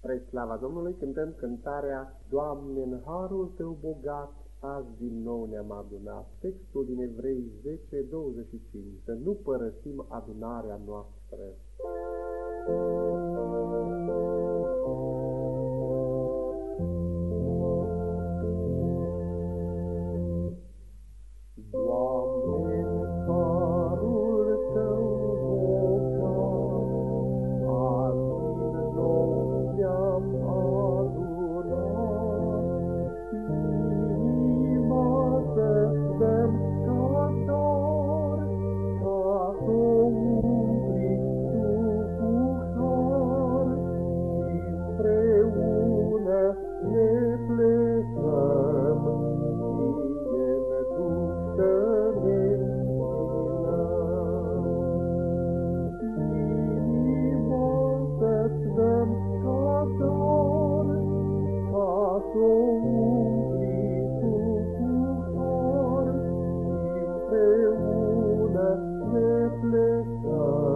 Spre slava Domnului cântăm cântarea Doamne, în harul Tău bogat, azi din nou ne-am adunat. Textul din Evrei 10:25. Să nu părăsim adunarea noastră. reflect.